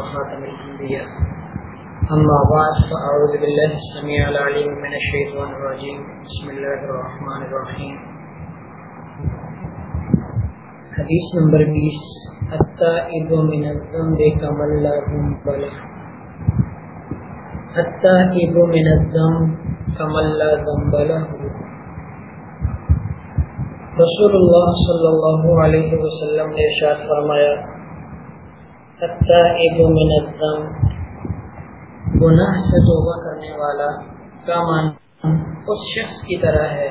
وخاتم الأنبياء. أما بعد، فأعوذ بالله السميع العليم من الشيطان الرجيم. بسم الله الرحمن الرحيم. حدیث نمبر بیس. التائب من الذنب کمن لا ذنب له. التائب من الذنب کمن لا ذنب له. رسول اللہ صلی اللہ علیہ وسلم نے ارشاد فرمایا التائب من الذنب. گناہ سے توبہ کرنے والا کا معنی اس شخص کی طرح ہے.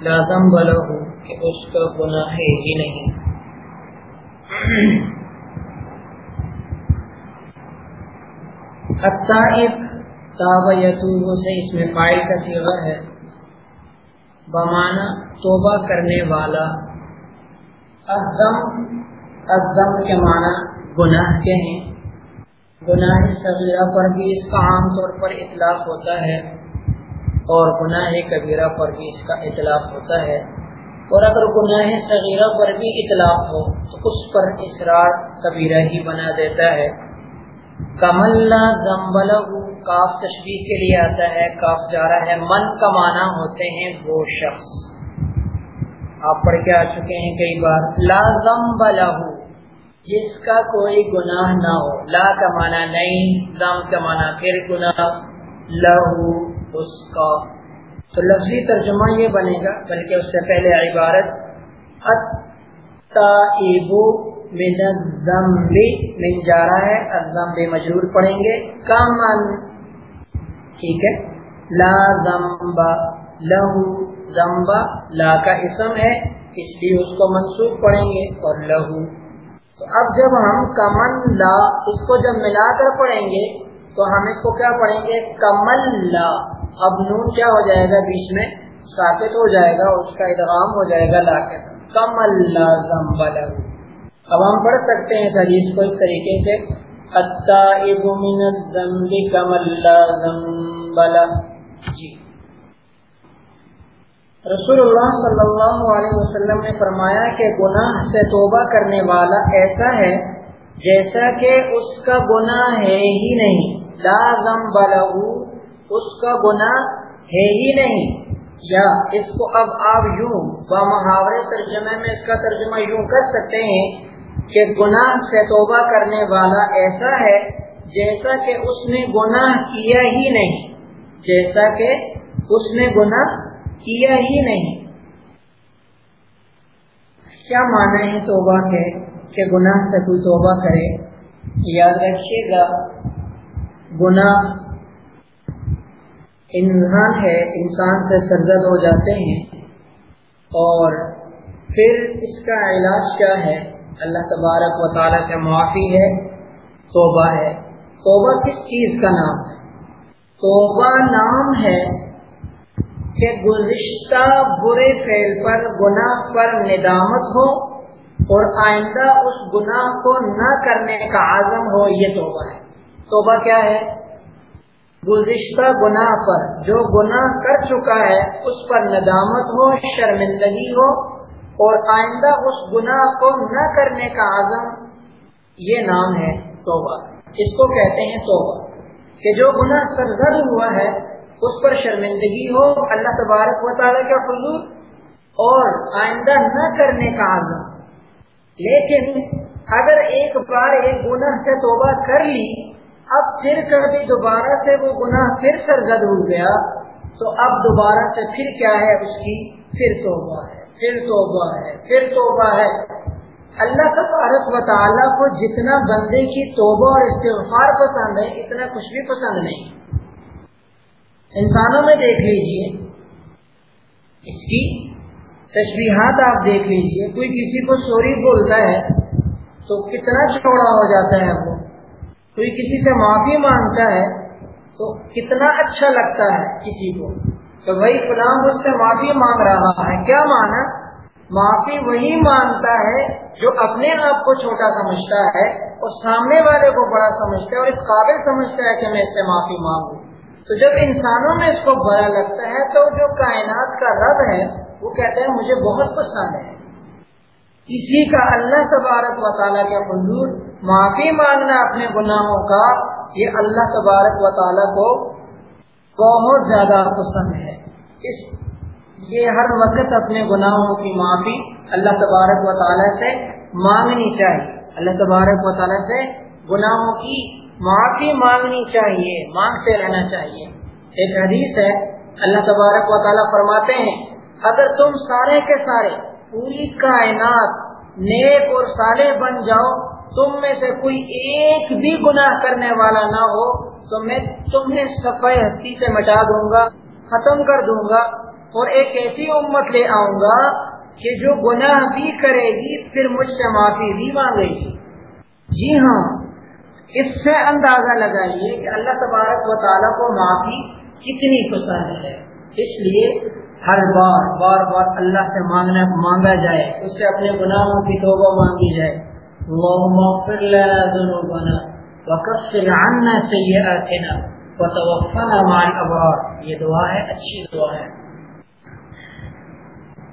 لازم بلا ہو کہ اس کا گناہ ہے ہی نہیں. التائب تاب یتوب سے اس میں فائل کا سیغہ ہے. بمانا توبہ کرنے والا. ازم ازم کے معنی گناہ کے ہیں گناہ صغیرہ پر بھی اس کا عام طور پر اطلاق ہوتا ہے اور گناہ کبیرہ پر بھی اس کا اطلاق ہوتا ہے۔ اور اگر گناہ صغیرہ پر بھی اطلاق ہو تو اس پر اسرار کبیرہ ہی بنا دیتا ہے۔ کمل زمبل کاف تشریح کے لیے آتا ہے، کاف جا رہا ہے۔ من کا معنی ہوتے ہیں وہ شخص۔ آپ پڑھ کے آ چکے ہیں کئی بار۔ لازم بلہو جس کا کوئی گناہ نہ ہو۔ لا کا معنی نہیں زم کا معنی پھر گناہ۔ لہو اس کا۔ تو لفظی ترجمہ یہ بنے گا، بلکہ اس سے پہلے عبارت من من جا رہا ہے الزنب مجرور پڑھیں گے۔ کامن۔ ٹھیک ہے۔ لا زمبا لہو زمبا لا کا اسم ہے، اس لیے اس کو منسوخ پڑھیں گے اور لہو۔ تو اب جب ہم کمن لا، اس کو جب ملا کر پڑھیں گے، تو ہم اس کو کیا پڑھیں گے؟ کمل لا۔ اب نون کیا ہو جائے گا بیچ میں؟ ساکت ہو جائے گا، اس کا ادغام ہو جائے گا لا کے۔ ساتھ کمل لا زمبا لہو اب ہم پڑھ سکتے ہیں اس حدیث کو اس طریقے سے۔ من الذنب کمل لا ذنب رسول اللہ صلی اللہ علیہ وسلم نے فرمایا کہ گناہ سے توبہ کرنے والا ایسا ہے جیسا کہ اس کا گناہ ہے ہی نہیں۔ لا ذنب اس کا گناہ ہے ہی نہیں۔ یا اس کو اب آپ یوں محاورے ترجمے میں اس کا ترجمہ یوں کر سکتے ہیں کہ گناہ سے توبہ کرنے والا ایسا ہے جیسا کہ اس نے گناہ کیا ہی نہیں، جیسا کہ اس نے گناہ کیا ہی نہیں۔ کیا مانا ہے توبہ کے؟ کہ گناہ سے کوئی توبہ کرے؟ یاد رکھیے گا، گناہ انسان ہے، انسان سے سرزد ہو جاتے ہیں۔ اور پھر اس کا علاج کیا ہے؟ اللہ تبارک و تعالیٰ سے معافی ہے، توبہ ہے۔ توبہ کس چیز کا نام ہے؟ توبہ نام ہے کہ گزشتہ برے فعل پر، گناہ پر ندامت ہو اور آئندہ اس گناہ کو نہ کرنے کا عزم ہو، یہ توبہ ہے۔ توبہ کیا ہے؟ گزشتہ گناہ پر، جو گناہ کر چکا ہے، اس پر ندامت ہو، شرمندگی ہو اور آئندہ اس گناہ کو نہ کرنے کا عزم، یہ نام ہے توبہ۔ اس کو کہتے ہیں توبہ۔ کہ جو گناہ سرزد ہوا ہے اس پر شرمندگی ہو، اللہ تبارک و تعالیٰ کا فضول اور آئندہ نہ کرنے کا عزم۔ لیکن اگر ایک بار ایک گناہ سے توبہ کر لی، اب پھر کبھی دوبارہ سے وہ گناہ پھر سرزد ہو گیا، تو اب دوبارہ سے پھر کیا ہے اس کی؟ پھر توبہ ہے، پھر توبہ ہے، پھر توبہ ہے۔ اللہ تبارک و تعالیٰ کو جتنا بندے کی توبہ اور استغفار پسند ہے، اتنا کچھ بھی پسند نہیں۔ انسانوں میں دیکھ لیجیے، اس کی تشریحات آپ دیکھ لیجیے، کوئی کسی کو سوری بولتا ہے تو کتنا چوڑا ہو جاتا ہے وہ؟ کوئی کسی سے معافی مانگتا ہے تو کتنا اچھا لگتا ہے کسی کو؟ تو بھائی فلاں مجھ سے معافی مانگ رہا ہے، کیا مانا؟ معافی وہی مانگتا ہے جو اپنے آپ کو چھوٹا سمجھتا ہے اور سامنے والے کو بڑا سمجھتا ہے اور اس قابل سمجھتا ہے کہ میں اس سے معافی مانگوں۔ تو جب انسانوں میں اس کو برا لگتا ہے تو جو کائنات کا رب ہے، وہ کہتے ہیں مجھے بہت پسند ہے۔ اسی کا اللہ تبارک و تعالیٰ کا حضور معافی مانگنا اپنے گناہوں کا، یہ اللہ تبارک و تعالیٰ کو بہت زیادہ پسند ہے۔ اس، یہ ہر وقت اپنے گناہوں کی معافی اللہ تبارک و تعالیٰ سے مانگنی چاہیے۔ اللہ تبارک و تعالیٰ سے گناہوں کی معافی مانگنی چاہیے مانگتے رہنا چاہیے۔ ایک حدیث ہے، اللہ تبارک و تعالیٰ فرماتے ہیں، اگر تم سارے کے سارے پوری کائنات نیک اور سالے بن جاؤ، تم میں سے کوئی ایک بھی گناہ کرنے والا نہ ہو، تو میں تمہیں صفائی ہستی سے مٹا دوں گا، ختم کر دوں گا اور ایک ایسی امت لے آؤں گا کہ جو گناہ بھی کرے گی، پھر مجھ سے معافی بھی مانگے گی۔ جی ہاں اس سے اندازہ لگائیے کہ اللہ تبارک و تعالیٰ کو معافی کتنی پسند ہے۔ اس لیے ہر بار بار بار اللہ سے مانگنا، مانگا جائے، اس سے اپنے گناہوں کی توبہ مانگی جائے۔ اللهم اغفر لنا ذنوبنا وكفر عنا سيئاتنا وتوفنا مع الابرار۔ یہ دعا ہے، اچھی دعا ہے۔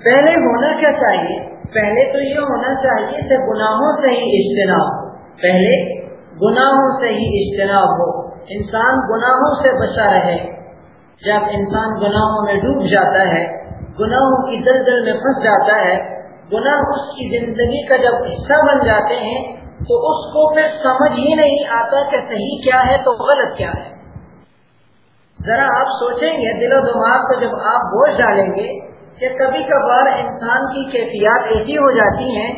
پہلے ہونا کیا چاہیے؟ پہلے تو یہ ہونا چاہیے کہ گناہوں سے ہی اجتناب۔ پہلے گناہوں سے ہی اجتناب ہو۔ انسان گناہوں سے بچا رہے۔ جب انسان گناہوں میں ڈوب جاتا ہے، گناہوں کی دل دل میں پھنس جاتا ہے، گناہ اس کی زندگی کا جب حصہ بن جاتے ہیں، تو اس کو پھر سمجھ ہی نہیں آتا کہ صحیح کیا ہے تو غلط کیا ہے۔ ذرا آپ سوچیں گے، دل و دماغ کو جب آپ بوجھ ڈالیں گے کہ کبھی کبھار انسان کی کیفیات ایسی ہو جاتی ہیں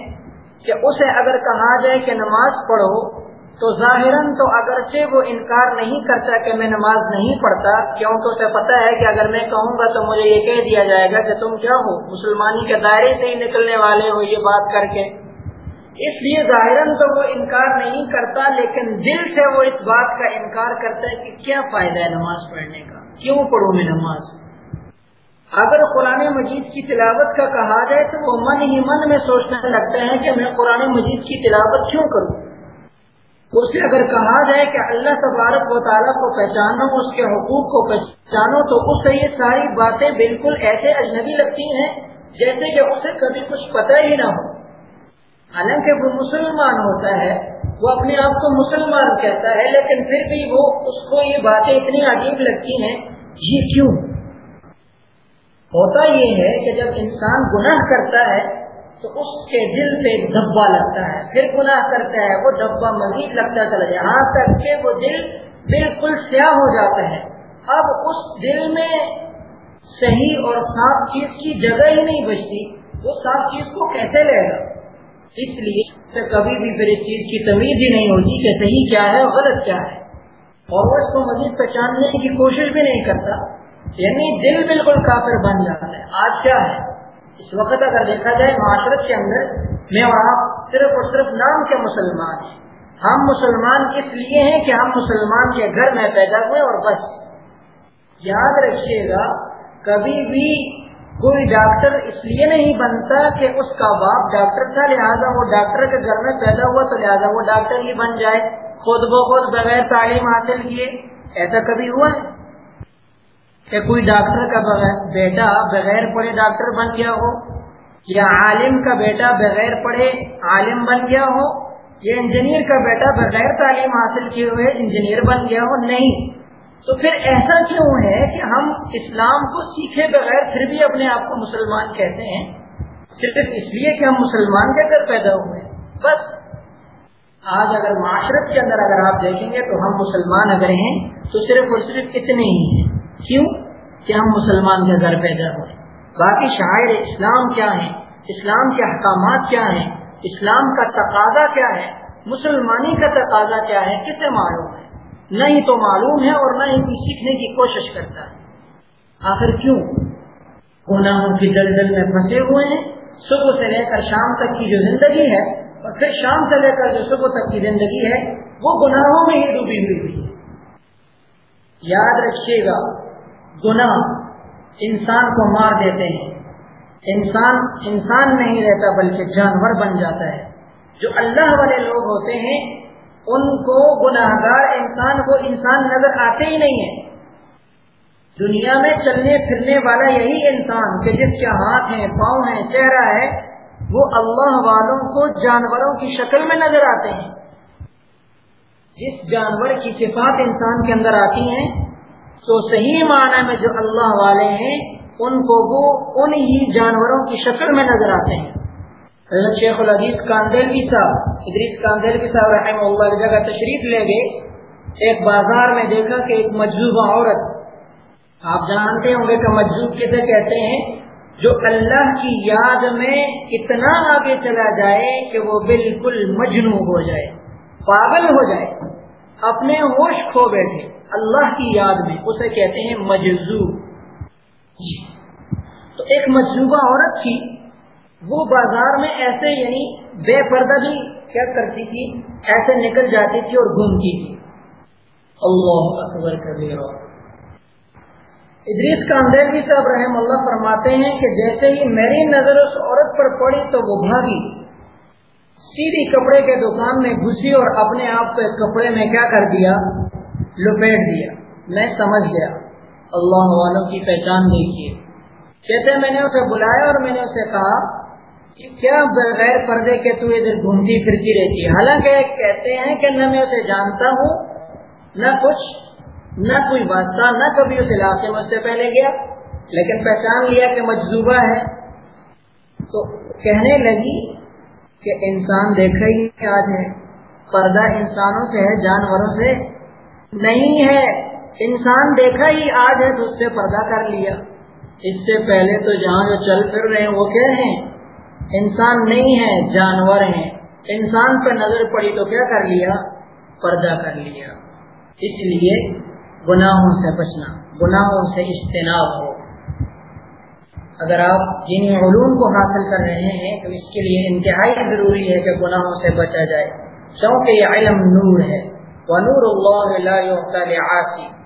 کہ اسے اگر کہا جائے کہ نماز پڑھو تو ظاہراً تو اگرچہ وہ انکار نہیں کرتا کہ میں نماز نہیں پڑھتا، کیوں؟ تو اسے پتا ہے کہ اگر میں کہوں گا تو مجھے یہ کہہ دیا جائے گا کہ تم کیا ہو؟ مسلمانی کے دائرے سے ہی نکلنے والے ہو یہ بات کر کے۔ اس لیے ظاہراً تو وہ انکار نہیں کرتا، لیکن دل سے وہ اس بات کا انکار کرتا ہے کہ کیا فائدہ ہے نماز پڑھنے کا؟ کیوں پڑھوں میں نماز؟ اگر قرآن مجید کی تلاوت کا کہا جائے تو وہ من ہی من میں سوچنے لگتا ہے کہ میں قرآن مجید کی تلاوت کیوں کروں؟ اسے اگر کہا جائے کہ اللہ تبارک و تعالیٰ کو پہچانو، اس کے حقوق کو پہچانو، تو اس سے یہ ساری باتیں بالکل ایسے اجنبی لگتی ہیں جیسے کہ اسے کبھی کچھ پتہ ہی نہ ہو۔ حالانکہ وہ مسلمان ہوتا ہے، وہ اپنے آپ کو مسلمان کہتا ہے، لیکن پھر بھی وہ اس کو یہ باتیں اتنی عجیب لگتی ہیں، یہ کیوں؟ ہوتا یہ ہے کہ جب انسان گناہ کرتا ہے تو اس کے دل پہ دھبا لگتا ہے، پھر گناہ کرتا ہے، وہ دھبا مزید لگتا چلا یہاں تک کہ وہ دل بالکل سیاہ ہو جاتا ہے۔ اب اس دل میں صحیح اور صاف چیز کی جگہ ہی نہیں بچتی، وہ صاف چیز کو کیسے لے گا؟ اس لیے کبھی بھی پھر اس چیز کی تمیز ہی نہیں ہوتی کہ صحیح کیا ہے اور غلط کیا ہے۔ اور وہ اس کو مزید پہچاننے کی کوشش بھی نہیں کرتا یعنی دل بالکل کافر بن جاتا ہے۔ آج کیا ہے؟ اس وقت اگر دیکھا جائے معاشرت کے اندر میں اور آپ صرف اور صرف نام کے مسلمان ہیں۔ ہم مسلمان اس لیے ہیں کہ ہم مسلمان کے گھر میں پیدا ہوئے اور بس۔ یاد رکھیے گا، کبھی بھی کوئی ڈاکٹر اس لیے نہیں بنتا کہ اس کا باپ ڈاکٹر تھا، لہٰذا وہ ڈاکٹر کے گھر میں پیدا ہوا تو لہٰذا وہ ڈاکٹر ہی بن جائے۔ خود بخود بغیر تعلیم حاصل کیے۔ ایسا کبھی ہوا ہے؟ کہ کوئی ڈاکٹر کا بیٹا بغیر پڑھے ڈاکٹر بن گیا ہو، یا عالم کا بیٹا بغیر پڑھے عالم بن گیا ہو، یا انجینئر کا بیٹا بغیر تعلیم حاصل کیے ہوئے انجینئر بن گیا ہو، نہیں۔ تو پھر ایسا کیوں ہے کہ ہم اسلام کو سیکھے بغیر پھر بھی اپنے آپ کو مسلمان کہتے ہیں؟ صرف اس لیے کہ ہم مسلمان کے گھر پیدا ہوئے بس۔ آج اگر معاشرت کے اندر اگر آپ دیکھیں گے تو ہم مسلمان اگر ہیں تو صرف اور صرف اتنے ہی ہیں۔ کیوں کہ ہم مسلمان کے گھر پیدا ہوئے۔ باقی شاعر اسلام کیا ہیں؟ اسلام کے احکامات کیا ہیں؟ اسلام کا تقاضا کیا ہے؟ مسلمانی کا تقاضا کیا ہے؟ کسے معلوم ہے؟ نہ ہی تو معلوم ہے اور نہ ہی سیکھنے کی کوشش کرتا ہے۔ آخر کیوں؟ گناہوں کی دل دل میں پھنسے ہوئے ہیں۔ صبح سے لے کر شام تک کی جو زندگی ہے، اور پھر شام سے لے کر جو صبح تک کی زندگی ہے، وہ گناہوں میں ہی ڈوبی ہوئی ہوئی ہے۔ یاد رکھیے گا گناہ انسان کو مار دیتے ہیں۔ انسان انسان نہیں رہتا بلکہ جانور بن جاتا ہے۔ جو اللہ والے لوگ ہوتے ہیں، ان کو گناہ گار انسان کو انسان نظر آتے ہی نہیں ہے دنیا میں چلنے پھرنے والا یہی انسان کہ جس کے ہاتھ ہیں، پاؤں ہیں، چہرہ ہے، وہ اللہ والوں کو جانوروں کی شکل میں نظر آتے ہیں۔ جس جانور کی صفات انسان کے اندر آتی ہیں تو صحیح معنی میں جو اللہ والے ہیں، ان کو وہ ان ہی جانوروں کی شکل میں نظر آتے ہیں۔ حضرت شیخ العزیز کاندیلوی صاحب، ادریس کاندیلوی صاحب رحمہ اللہ جگہ تشریف لے گئے، ایک بازار میں دیکھا کہ ایک مجذوبہ عورت، آپ جانتے ہوں گے کہ مجذوب کسے کہتے ہیں؟ جو اللہ کی یاد میں اتنا آگے چلا جائے کہ وہ بالکل مجنو ہو جائے، پاگل ہو جائے۔ اپنے ہوش کھو بیٹھے۔ اللہ کی یاد میں اسے کہتے ہیں مجزوب جی تو ایک مجزوبہ عورت تھی، وہ بازار میں ایسے یعنی بے پردہ بھی کیا کرتی تھی، ایسے نکل جاتی تھی اور گھومتی تھی۔ اللہ اکبر کبیر ادریس کاندیلوی صاحب رحم اللہ فرماتے ہیں کہ جیسے ہی میری نظر اس عورت پر پڑی تو وہ بھاگی۔ سیدھی کپڑے کے دکان میں گھسی اور اپنے آپ کو کپڑے میں کیا کر دیا؟ لپیٹ دیا۔ میں سمجھ گیا۔ اللہ والوں کی پہچان دیکھیے۔ کہتے میں نے اسے بلایا اور میں نے اسے کہا کہ کیا بغیر پردے کے تو ادھر گھومتی پھرتی رہتی ہے؟ حالانکہ کہتے ہیں کہ نہ میں اسے جانتا ہوں، نہ کچھ، نہ کوئی بادشاہ نہ کبھی اس علاقے میں اس سے پہلے گیا، لیکن پہچان لیا کہ مجذوبہ ہے۔ تو کہنے لگی کہ انسان دیکھا ہی آج ہے۔ پردہ انسانوں سے ہے، جانوروں سے نہیں ہے۔ انسان دیکھا ہی آج ہے، تو اس سے پردہ کر لیا۔ اس سے پہلے تو جہاں جو چل پھر رہے ہیں، وہ کہہ رہے ہیں؟ انسان نہیں ہے، جانور ہیں۔ انسان پہ نظر پڑی تو کیا کر لیا؟ پردہ کر لیا۔ اس لیے گناہوں سے بچنا، گناہوں سے اجتناب ہو۔ اگر آپ جن علوم کو حاصل کر رہے ہیں، تو اس کے لیے انتہائی ضروری ہے کہ گناہوں سے بچا جائے۔ کیونکہ یہ علم نور ہے۔ ونور اللہ عاصی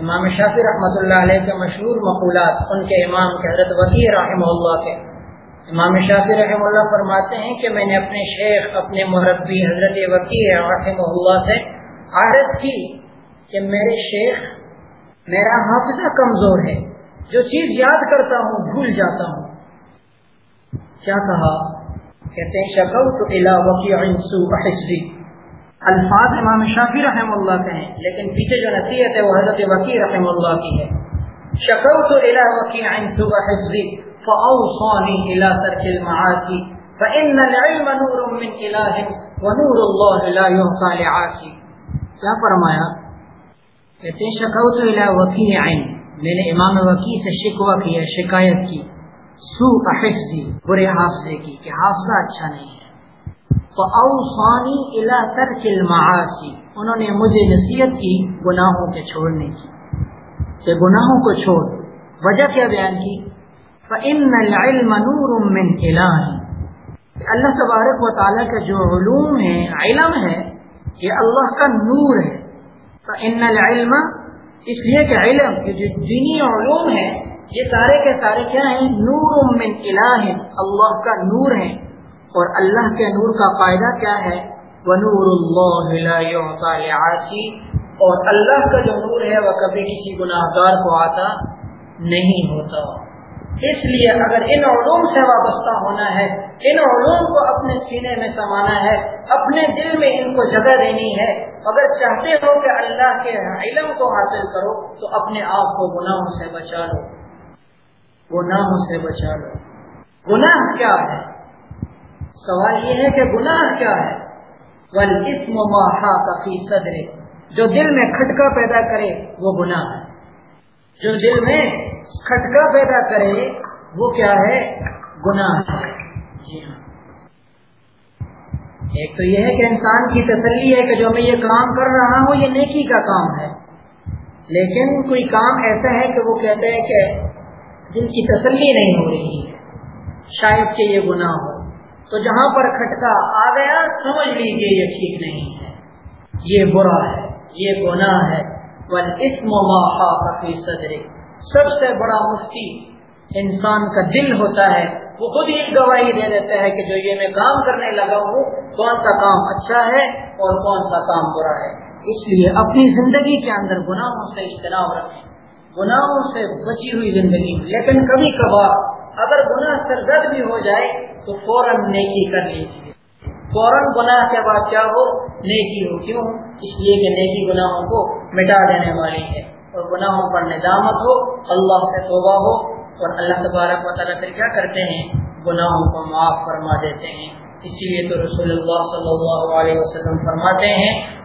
امام شافی رحمۃ اللہ علیہ کے مشہور مقولات، ان کے امام کے حضرت وکیع رحمہ اللہ کے۔ امام شافی رحمہ اللہ فرماتے ہیں کہ میں نے اپنے شیخ، اپنے مربی حضرت وکیع رحمہ اللہ سے عارض کی کہ میرے شیخ، میرا حافظہ کمزور ہے۔ جو چیز یاد کرتا ہوں، بھول جاتا ہوں۔ کیا کہا؟ کہتے ہیں شکل تو الفاظ امام شافی رحم اللہ کے ہیں، لیکن پیچھے جو نصیحت ہے وہ حضرت وکیع رحم اللہ کی ہے۔ شکل تو الا وکیع حفظی العلم نور من ونور لا کیا فرمایا؟ کہتے ہیں، شکوت وکیل عین میں نے امام وکیل سے شکوا کیا، شکایت کی۔ سو حفظی برے حافظے کی کہ حافظہ اچھا نہیں ہے۔ تو اوسانی الا ترک المعاصی انہوں نے مجھے نصیحت کی گناہوں کے چھوڑنے کی۔ کہ گناہوں کو چھوڑ۔ وجہ کیا بیان کی؟ فَإِنَّ الْعِلْمَ نُورٌ مِّنْ إِلَٰهِ۔ اللہ تبارک و تعالیٰ کا جو علوم ہے، علم ہے، یہ اللہ کا نور ہے۔ ان العلم اس لیے کہ علم جو دینی علوم ہے یہ سارے کے سارے کیا ہیں؟ نور من الہ، اللہ کا نور ہے اور اللہ کے نور کا فائدہ کیا ہے؟ ونور اللہ لا اور اللہ کا جو نور ہے، وہ کبھی کسی گناہ گار کو آتا نہیں ہوتا۔ اس لیے اگر ان علوم سے وابستہ ہونا ہے، ان علوم کو اپنے سینے میں سمانا ہے، اپنے دل میں ان کو جگہ دینی ہے اگر چاہتے ہو کہ اللہ کے علم کو حاصل کرو، تو اپنے آپ کو گناہوں سے بچا لو گناہوں سے بچا لو گناہ کیا ہے؟ سوال یہ ہے کہ گناہ کیا ہے؟ صدر جو دل میں کھٹکا پیدا کرے، وہ گناہ ہے۔ جو دل میں کھٹکا پیدا کرے، وہ کیا ہے؟ گناہ ہے۔ جی ہاں۔ ایک تو یہ ہے کہ انسان کی تسلی ہے کہ جو میں یہ کام کر رہا ہوں، یہ نیکی کا کام ہے۔ لیکن کوئی کام ایسا ہے کہ وہ کہتے ہیں کہ جن کی تسلی نہیں ہو رہی ہے، شاید کہ یہ گناہ ہو۔ تو جہاں پر کھٹکا آ گیا، سمجھ لیجیے یہ ٹھیک نہیں ہے۔ یہ برا ہے، یہ گناہ ہے۔ سب سے بڑا مفتی انسان کا دل ہوتا ہے، وہ خود ہی گواہی دے دیتا ہے کہ جو یہ میں کام کرنے لگا ہوں، کون سا کام اچھا ہے اور کون سا کام برا ہے۔ اس لیے اپنی زندگی کے اندر گناہوں سے اجتناب رکھیں۔ گناہوں سے بچی ہوئی زندگی۔ لیکن کبھی کبھار اگر گناہ سرگرد بھی ہو جائے تو فوراً نیکی کر لیجیے فوراً گناہ کے بعد کیا ہو؟ نیکی ہو۔ کیوں؟ اس لیے کہ نیکی گناہوں کو مٹا دینے والی ہے۔ اور گناہوں پر ندامت ہو، اللہ سے توبہ ہو۔ اور اللہ تبارک و تعالیٰ پھر کیا کرتے ہیں؟ گناہوں کو معاف فرما دیتے ہیں۔ اسی لیے تو رسول اللہ صلی اللہ علیہ وسلم فرماتے ہیں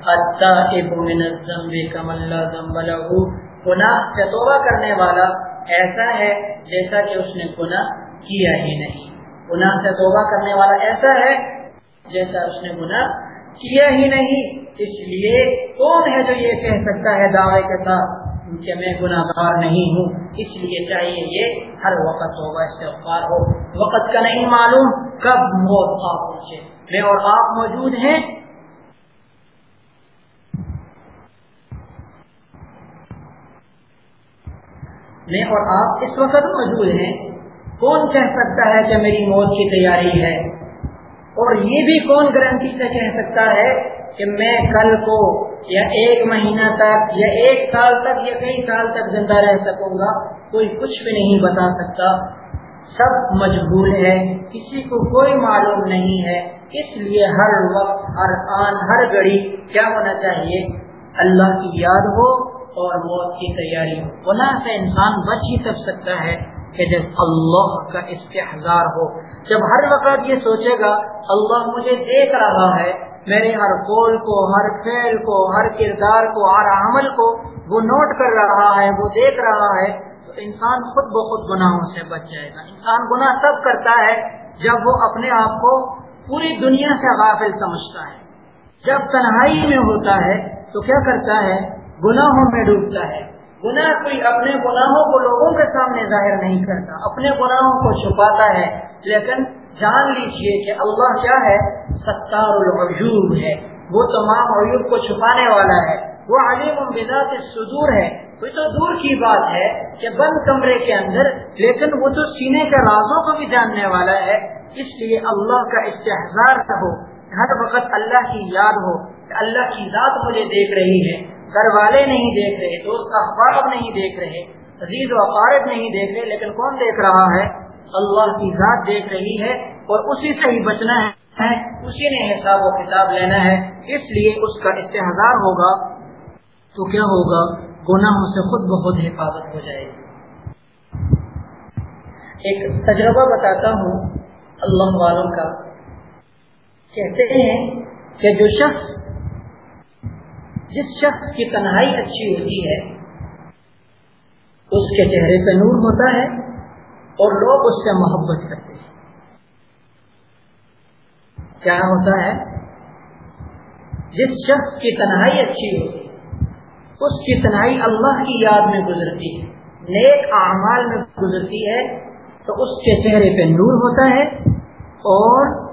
گناہ سے توبہ کرنے والا ایسا ہے جیسا کہ اس نے گناہ کیا ہی نہیں۔ گناہ سے توبہ کرنے والا ایسا ہے جیسا اس نے گناہ کیا ہی نہیں۔ اس لیے کون ہے جو یہ کہہ سکتا ہے دعوے کے ساتھ؟ کہ میں گناہ گار نہیں ہوں۔ اس لیے چاہیے یہ ہر وقت ہوگا استغفار ہو۔ وقت کا نہیں معلوم، کب موت آپ پہنچے۔ میں اور آپ موجود ہیں۔ میں اور آپ اس وقت موجود ہیں۔ کون کہہ سکتا ہے کہ میری موت کی تیاری ہے؟ اور یہ بھی کون گارنٹی سے کہہ سکتا ہے کہ میں کل کو یا ایک مہینہ تک یا ایک سال تک یا کئی سال تک زندہ رہ سکوں گا، کوئی کچھ بھی نہیں بتا سکتا۔ سب مجبور ہے، کسی کو کوئی معلوم نہیں ہے۔ اس لیے ہر وقت، ہر آن، ہر گھڑی کیا ہونا چاہیے؟ اللہ کی یاد ہو اور موت کی تیاری ہو۔ گناہ سے انسان بچ ہی سک سکتا ہے کہ جب اللہ کا استحزار ہو۔ جب ہر وقت یہ سوچے گا، اللہ مجھے دیکھ رہا ہے میرے ہر قول کو، ہر فعل کو، ہر کردار کو، ہر عمل کو وہ نوٹ کر رہا ہے، وہ دیکھ رہا ہے تو انسان خود بخود گناہوں سے بچ جائے گا۔ انسان گناہ تب کرتا ہے جب وہ اپنے آپ کو پوری دنیا سے غافل سمجھتا ہے۔ جب تنہائی میں ہوتا ہے تو کیا کرتا ہے؟ گناہوں میں ڈوبتا ہے۔ گناہ کوئی اپنے گناہوں کو لوگوں کے سامنے ظاہر نہیں کرتا، اپنے گناہوں کو چھپاتا ہے۔ لیکن جان لیجیے کہ اللہ کیا ہے؟ ستار العجوب ہے۔ وہ تمام عیوب کو چھپانے والا ہے۔ وہ علیم بذات الصدور ہے۔ کوئی تو دور کی بات ہے کہ بند کمرے کے اندر، لیکن وہ تو سینے کے رازوں کو بھی جاننے والا ہے۔ اس لیے اللہ کا استحصار ہو، ہر وقت اللہ کی یاد ہو کہ اللہ کی ذات مجھے دیکھ رہی ہے۔ گھر والے نہیں دیکھ رہے، دوست احباب نہیں دیکھ رہے، عزیز و اقارب نہیں دیکھ رہے، لیکن کون دیکھ رہا ہے؟ اللہ کی ذات دیکھ رہی ہے اور اسی سے ہی بچنا ہے، اسی نے حساب و کتاب لینا ہے، اس لیے اس کا استحصار ہوگا تو کیا ہوگا؟ گناہوں سے خود بہت حفاظت ہو جائے گی۔ ایک تجربہ بتاتا ہوں اللہ والوں کا۔ کہتے ہیں کہ جو شخص، جس شخص کی تنہائی اچھی ہوتی ہے، اس کے چہرے پہ نور ہوتا ہے اور لوگ اس سے محبت کرتے ہیں۔ کیا ہوتا ہے؟ جس شخص کی تنہائی اچھی ہوتی اس کی تنہائی اللہ کی یاد میں گزرتی ہے، نیک اعمال میں گزرتی ہے، تو اس کے چہرے پہ نور ہوتا ہے اور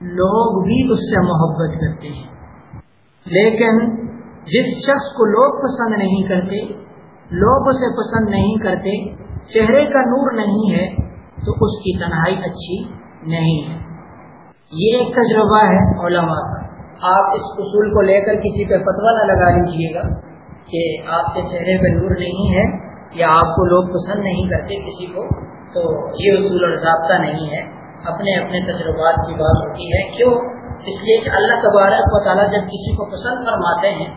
لوگ بھی اس سے محبت کرتے ہیں۔ لیکن جس شخص کو لوگ پسند نہیں کرتے، لوگ اسے پسند نہیں کرتے چہرے کا نور نہیں ہے تو اس کی تنہائی اچھی نہیں ہے۔ یہ ایک تجربہ ہے علماء کا۔ آپ اس اصول کو لے کر کسی پہ فتوا نہ لگا لیجیے گا کہ آپ کے چہرے پہ نور نہیں ہے یا آپ کو لوگ پسند نہیں کرتے کسی کو، تو یہ اصول اور ضابطہ نہیں ہے۔ اپنے اپنے تجربات کی بات ہوتی ہے۔ کیوں؟ اس لیے کہ اللہ تبارک و تعالیٰ جب کسی کو پسند فرماتے ہیں،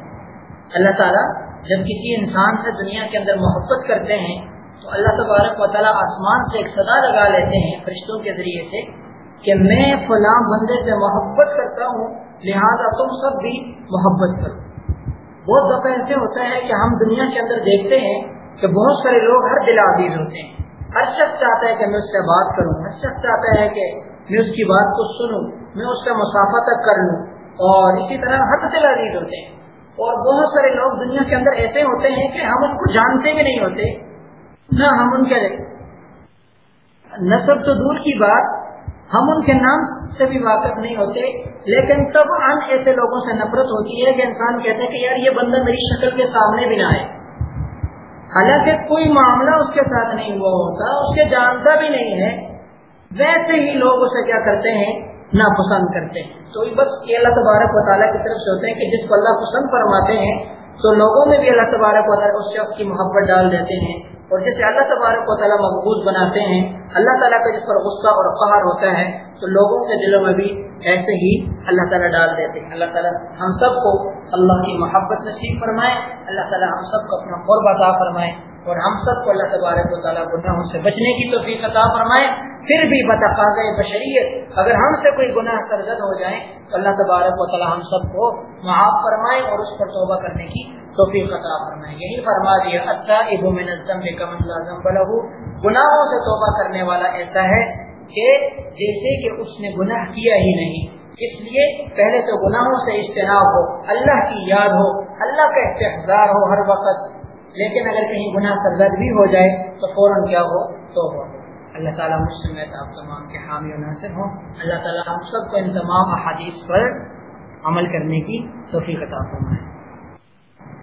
اللہ تعالیٰ جب کسی انسان سے دنیا کے اندر محبت کرتے ہیں تو اللہ تبارک و تعالیٰ آسمان سے ایک صدا لگا لیتے ہیں فرشتوں کے ذریعے سے کہ میں فلاں بندے سے محبت کرتا ہوں، لہذا تم سب بھی محبت کرو۔ بہت دفعہ ایسے ہوتا ہے کہ ہم دنیا کے اندر دیکھتے ہیں کہ بہت سارے لوگ ہر دل عزیز ہوتے ہیں۔ ہر شخص چاہتا ہے کہ میں اس سے بات کروں، ہر شخص چاہتا ہے کہ میں اس کی بات کو سنوں، میں اس سے مسافہ تک کر لوں۔ اور اسی طرح ہر دل عزیز ہوتے ہیں۔ اور بہت سارے لوگ دنیا کے اندر ایسے ہوتے ہیں کہ ہم ان کو جانتے بھی نہیں ہوتے۔ نہ ہم ان کے نصب تو دور کی بات، ہم ان کے نام سے بھی واقف نہیں ہوتے، لیکن تب ان ایسے لوگوں سے نفرت ہوتی ہے کہ انسان کہتے ہیں کہ یار یہ بندہ میری شکل کے سامنے بھی نہ آئے۔ حالانکہ کوئی معاملہ اس کے ساتھ نہیں ہوا ہوتا، اس کے جانتا بھی نہیں ہے۔ ویسے ہی لوگ اسے کیا کرتے ہیں؟ ناپسند کرتے ہیں۔ تو بس یہ اللہ تبارک و تعالیٰ کی طرف سے ہوتے ہیں کہ جس کو اللہ پسند فرماتے ہیں، تو لوگوں میں بھی اللہ تبارک و تعالیٰ اس شخص کی محبت ڈال دیتے ہیں۔ اور جسے اللہ تبارک و تعالیٰ مقبوض بناتے ہیں، اللہ تعالیٰ کا جس پر غصہ اور قہر ہوتا ہے، تو لوگوں کے دلوں میں بھی ایسے ہی اللہ تعالیٰ ڈال دیتے ہیں۔ اللہ تعالیٰ ہم سب کو اللہ کی محبت نصیب فرمائے، اللہ تعالیٰ ہم سب کو اپنا قرب عطا فرمائے۔ اور ہم سب کو اللہ تبارک و تعالیٰ گناہوں سے بچنے کی توفیق عطا فرمائے، پھر بھی بتقاض بشریت اگر ہم سے کوئی گناہ سرزد ہو جائے، تو اللہ تبارک و تعالیٰ ہم سب کو معاف فرمائے اور اس پر توبہ کرنے کی توفیق عطا فرمائے۔ یہی فرما دیا اللہ ابو منظم بلو گناہوں سے توبہ کرنے والا ایسا ہے کہ جیسے کہ اس نے گناہ کیا ہی نہیں۔ اس لیے پہلے تو گناہوں سے اجتناب ہو، اللہ کی یاد ہو، اللہ کا استحصار ہو ہر وقت۔ لیکن اگر کہیں گناہ سرزد بھی ہو جائے تو فوراً کیا ہو؟ تو ہو۔ اللہ تعالیٰ مسلم آپ تمام کے حامی و ناصر ہوں۔ اللہ تعالیٰ ہم سب کو ان تمام احادیث پر عمل کرنے کی توفیق عطا فرمائے۔